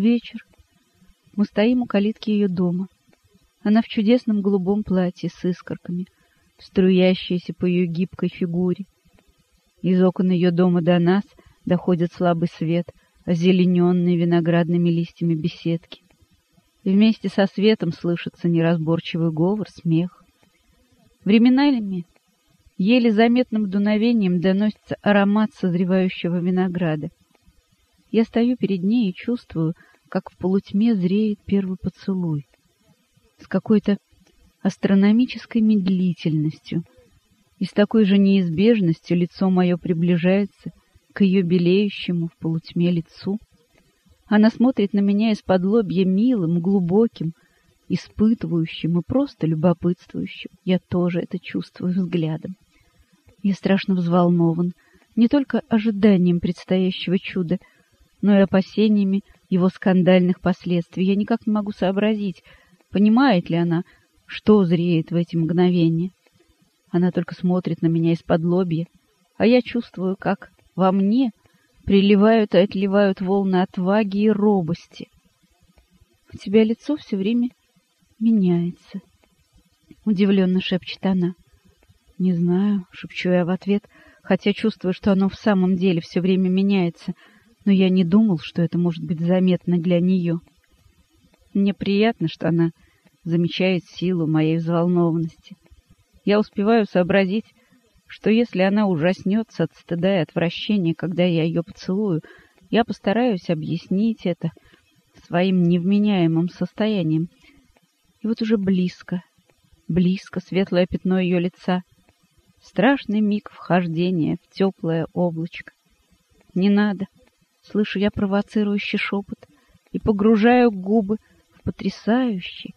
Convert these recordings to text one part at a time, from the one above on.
Вечер. Мы стоим у калитки ее дома. Она в чудесном голубом платье с искорками, струящиеся по ее гибкой фигуре. Из окон ее дома до нас доходит слабый свет, озелененный виноградными листьями беседки. И вместе со светом слышится неразборчивый говор, смех. Временами еле заметным дуновением доносится аромат созревающего винограда. Я стою перед ней и чувствую, как в полутьме зреет первый поцелуй. С какой-то астрономической медлительностью и с такой же неизбежностью лицо мое приближается к ее белеющему в полутьме лицу. Она смотрит на меня из-под лобья милым, глубоким, испытывающим и просто любопытствующим. Я тоже это чувствую взглядом. Я страшно взволнован не только ожиданием предстоящего чуда, но и опасениями его скандальных последствий. Я никак не могу сообразить, понимает ли она, что зреет в эти мгновения. Она только смотрит на меня из-под лобья, а я чувствую, как во мне приливают и отливают волны отваги и робости. У тебя лицо все время меняется, — удивленно шепчет она. «Не знаю», — шепчу я в ответ, хотя чувствую, что оно в самом деле все время меняется, но я не думал, что это может быть заметно для нее. Мне приятно, что она замечает силу моей взволнованности. Я успеваю сообразить, что если она ужаснется от стыда и отвращения, когда я ее поцелую, я постараюсь объяснить это своим невменяемым состоянием. И вот уже близко, близко светлое пятно ее лица, Страшный миг вхождения в теплое облачко. Не надо. Слышу я провоцирующий шепот и погружаю губы в потрясающий,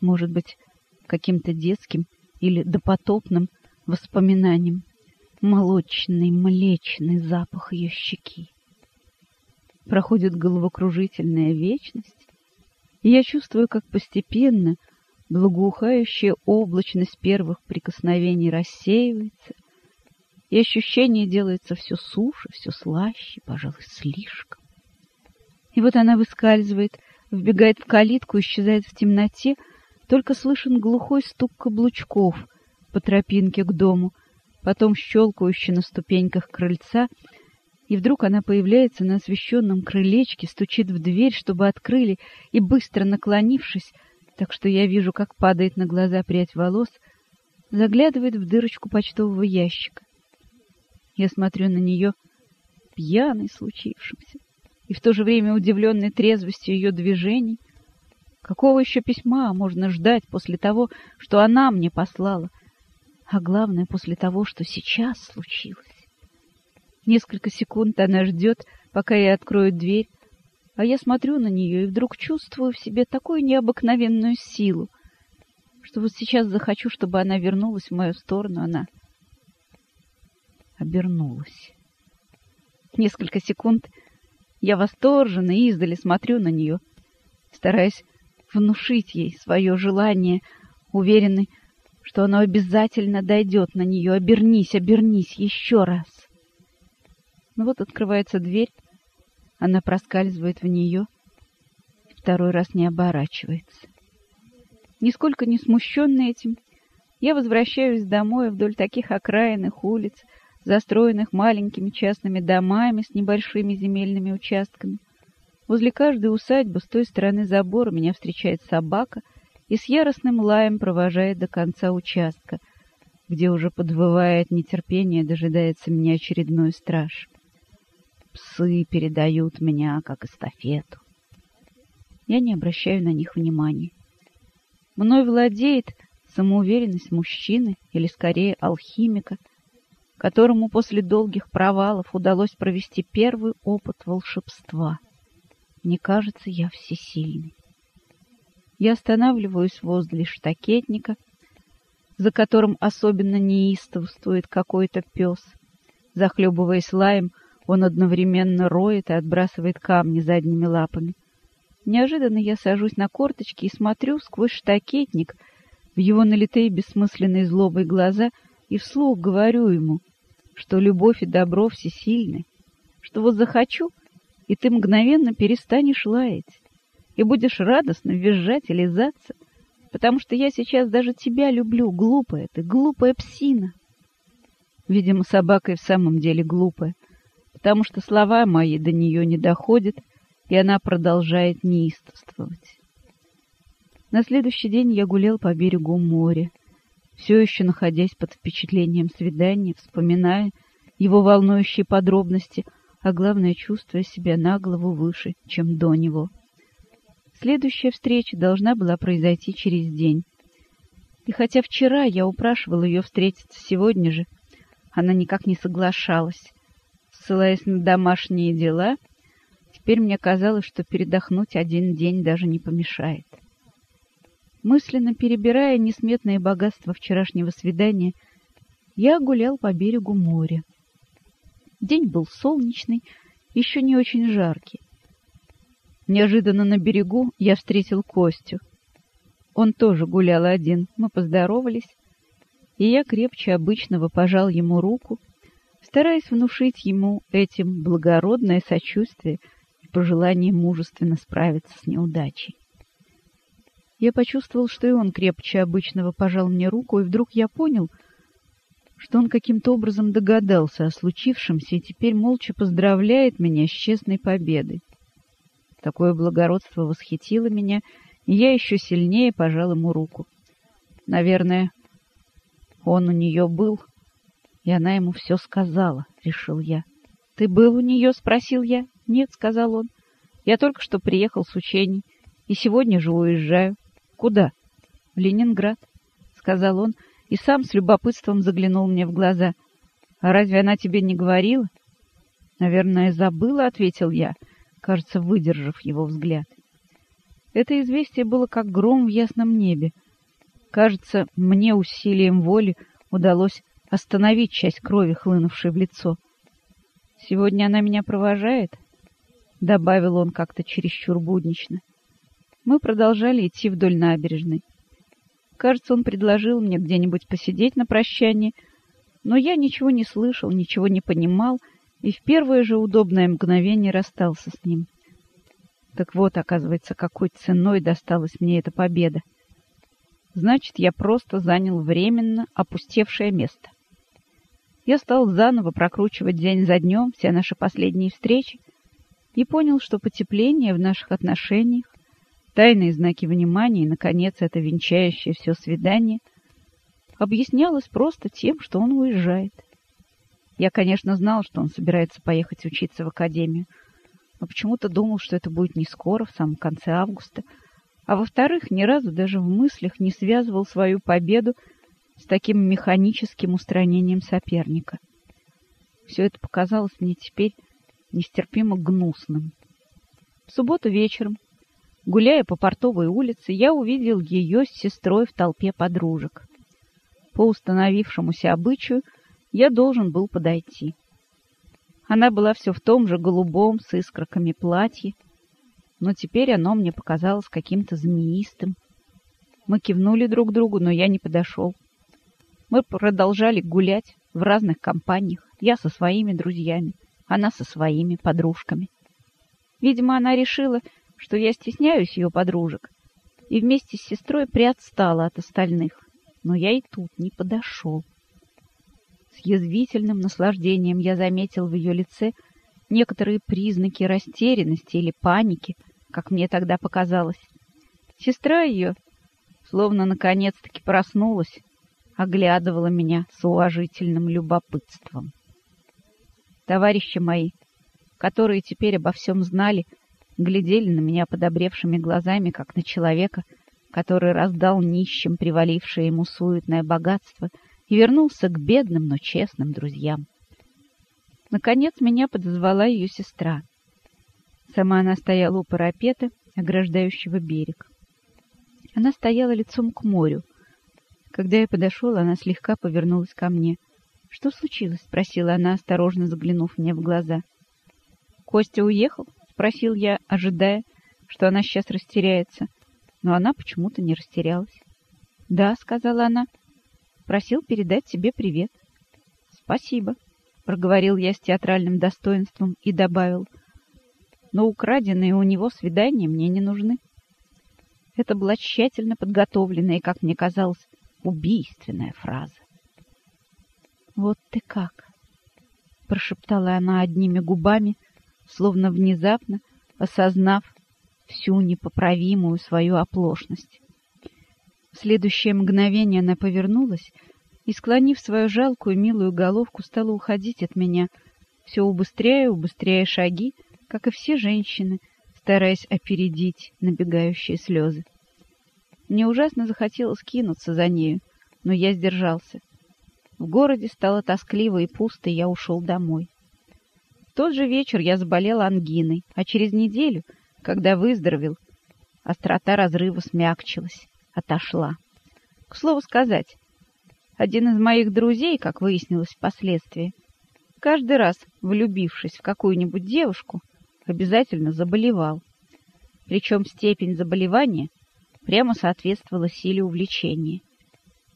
может быть, каким-то детским или допотопным воспоминанием, молочный, млечный запах ее щеки. Проходит головокружительная вечность, и я чувствую, как постепенно — благоухающая облачность первых прикосновений рассеивается, и ощущение делается все суше, все слаще, пожалуй, слишком. И вот она выскальзывает, вбегает в калитку, исчезает в темноте, только слышен глухой стук каблучков по тропинке к дому, потом щелкающий на ступеньках крыльца, и вдруг она появляется на освещенном крылечке, стучит в дверь, чтобы открыли, и, быстро наклонившись, так что я вижу, как падает на глаза прядь волос, заглядывает в дырочку почтового ящика. Я смотрю на нее, пьяный случившимся, и в то же время удивленный трезвостью ее движений. Какого еще письма можно ждать после того, что она мне послала, а главное, после того, что сейчас случилось? Несколько секунд она ждет, пока я открою дверь, а я смотрю на нее и вдруг чувствую в себе такую необыкновенную силу, что вот сейчас захочу, чтобы она вернулась в мою сторону, она обернулась. Несколько секунд я восторженно и издали смотрю на нее, стараясь внушить ей свое желание, уверенный, что оно обязательно дойдет на нее. Обернись, обернись еще раз. Ну вот открывается дверь, она проскальзывает в нее, второй раз не оборачивается. Нисколько не смущенный этим, я возвращаюсь домой вдоль таких окраинных улиц, застроенных маленькими частными домами с небольшими земельными участками. Возле каждой усадьбы с той стороны забора меня встречает собака и с яростным лаем провожает до конца участка, где уже подвывает нетерпение, дожидается меня очередной страж. Псы передают меня как эстафету. Я не обращаю на них внимания. Мной владеет самоуверенность мужчины, или скорее алхимика, которому после долгих провалов удалось провести первый опыт волшебства. Мне кажется, я всесильный. Я останавливаюсь возле штакетника, за которым особенно неистовствует какой-то пес. Захлебываясь лаем, он одновременно роет и отбрасывает камни задними лапами. Неожиданно я сажусь на корточки и смотрю сквозь штакетник в его налитые бессмысленной злобой глаза и вслух говорю ему, что любовь и добро всесильны, что вот захочу и ты мгновенно перестанешь лаять и будешь радостно визжать и лизаться, потому что я сейчас даже тебя люблю, глупая ты, глупая псина. Видимо, собака и в самом деле глупая, потому что слова мои до нее не доходят, и она продолжает неистовствовать. На следующий день я гулял по берегу моря, все еще находясь под впечатлением свидания, вспоминая его волнующие подробности, а главное, чувствуя себя на голову выше, чем до него. Следующая встреча должна была произойти через день. И хотя вчера я упрашивал ее встретиться сегодня же, она никак не соглашалась. Ссылаясь на домашние дела, теперь мне казалось, что передохнуть один день даже не помешает. Мысленно перебирая несметные богатства вчерашнего свидания, я гулял по берегу моря. День был солнечный, еще не очень жаркий. Неожиданно на берегу я встретил Костю. Он тоже гулял один. Мы поздоровались, и я крепче обычного пожал ему руку, стараясь внушить ему этим благородное сочувствие и пожелание мужественно справиться с неудачей. Я почувствовал, что и он крепче обычного пожал мне руку, и вдруг я понял, что он каким-то образом догадался о случившемся и теперь молча поздравляет меня с честной победой. Такое благородство восхитило меня, и я еще сильнее пожал ему руку. Наверное, он у нее был, и она ему все сказала, — решил я. — Ты был у нее? — спросил я. — Нет, — сказал он. — Я только что приехал с учений, и сегодня же уезжаю. — Куда? — В Ленинград, — сказал он, и сам с любопытством заглянул мне в глаза. — А разве она тебе не говорила? — Наверное, забыла, — ответил я. — кажется, выдержав его взгляд. Это известие было как гром в ясном небе. Кажется, мне усилием воли удалось остановить часть крови, хлынувшей в лицо. «Сегодня она меня провожает?» — добавил он как-то чересчур буднично. Мы продолжали идти вдоль набережной. Кажется, он предложил мне где-нибудь посидеть на прощание, но я ничего не слышал, ничего не понимал — и в первое же удобное мгновение расстался с ним. Так вот, оказывается, какой ценой досталась мне эта победа. Значит, я просто занял временно опустевшее место. Я стал заново прокручивать день за днем все наши последние встречи и понял, что потепление в наших отношениях, тайные знаки внимания и, наконец, это венчающее все свидание объяснялось просто тем, что он уезжает. Я, конечно, знал, что он собирается поехать учиться в академию, но почему-то думал, что это будет не скоро, в самом конце августа. А во-вторых, ни разу даже в мыслях не связывал свою победу с таким механическим устранением соперника. Все это показалось мне теперь нестерпимо гнусным. В субботу вечером, гуляя по портовой улице, я увидел ее с сестрой в толпе подружек. По установившемуся обычаю — я должен был подойти. Она была все в том же голубом с искорками платье, но теперь оно мне показалось каким-то змеистым. Мы кивнули друг другу, но я не подошел. Мы продолжали гулять в разных компаниях, я со своими друзьями, она со своими подружками. Видимо, она решила, что я стесняюсь ее подружек, и вместе с сестрой приотстала от остальных, но я и тут не подошел. С язвительным наслаждением я заметил в ее лице некоторые признаки растерянности или паники, как мне тогда показалось. Сестра ее, словно наконец-таки проснулась, оглядывала меня с уважительным любопытством. Товарищи мои, которые теперь обо всем знали, глядели на меня подобревшими глазами, как на человека, который раздал нищим привалившее ему суетное богатство — и вернулся к бедным, но честным друзьям. Наконец меня подозвала ее сестра. Сама она стояла у парапета, ограждающего берег. Она стояла лицом к морю. Когда я подошел, она слегка повернулась ко мне. «Что случилось?» — спросила она, осторожно заглянув мне в глаза. «Костя уехал?» — спросил я, ожидая, что она сейчас растеряется. Но она почему-то не растерялась. «Да», — сказала она, Просил передать тебе привет. — Спасибо, — проговорил я с театральным достоинством и добавил. но украденные у него свидания мне не нужны. Это была тщательно подготовленная и, как мне казалось, убийственная фраза. «Вот ты как!» — прошептала она одними губами, словно внезапно осознав всю непоправимую свою оплошность. В следующее мгновение она повернулась и, склонив свою жалкую милую головку, стала уходить от меня, все убыстряя, убыстряя шаги, как и все женщины, стараясь опередить набегающие слезы. Мне ужасно захотелось кинуться за нею, но я сдержался. В городе стало тоскливо и пусто, и я ушел домой. В тот же вечер я заболел ангиной, а через неделю, когда выздоровел, острота разрыва смягчилась, отошла. К слову сказать, один из моих друзей, как выяснилось впоследствии, каждый раз, влюбившись в какую-нибудь девушку, обязательно заболевал. Причем степень заболевания прямо соответствовала силе увлечения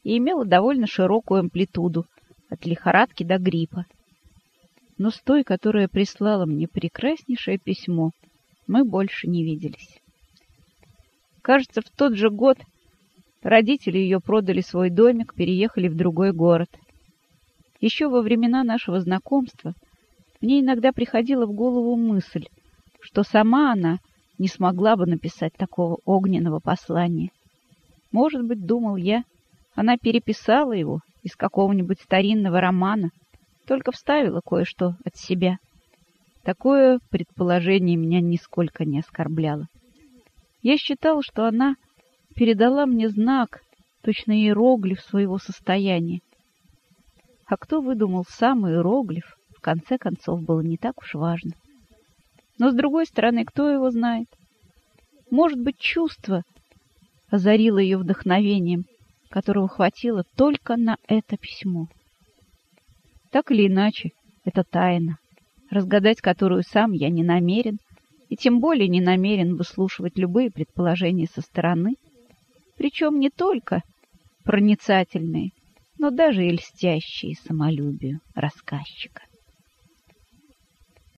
и имела довольно широкую амплитуду от лихорадки до гриппа. Но с той, которая прислала мне прекраснейшее письмо, мы больше не виделись. Кажется, в тот же год родители ее продали свой домик, переехали в другой город. Еще во времена нашего знакомства мне иногда приходила в голову мысль, что сама она не смогла бы написать такого огненного послания. Может быть, думал я, она переписала его из какого-нибудь старинного романа, только вставила кое-что от себя. Такое предположение меня нисколько не оскорбляло. Я считал, что она передала мне знак, точно иероглиф своего состояния. А кто выдумал сам иероглиф, в конце концов, было не так уж важно. Но, с другой стороны, кто его знает? Может быть, чувство озарило ее вдохновением, которого хватило только на это письмо. Так или иначе, это тайна, разгадать которую сам я не намерен, и тем более не намерен выслушивать любые предположения со стороны, причем не только проницательные, но даже и льстящие самолюбию рассказчика.